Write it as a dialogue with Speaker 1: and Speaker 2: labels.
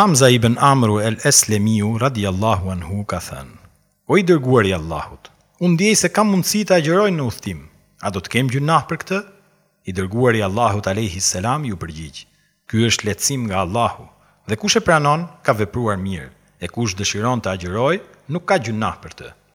Speaker 1: Hamza i bën Amru el Eslemiu radiallahu anhu ka thënë, O i dërguar i Allahut, unë djej se kam mundësi të agjerojnë në uthtim, a do të kem gjuna për këtë? I dërguar i Allahut aleyhi selam ju përgjigjë, ky është letësim nga Allahu, dhe kush e pranon, ka vepruar mirë, e kush dëshiron të agjeroj, nuk ka gjuna për të.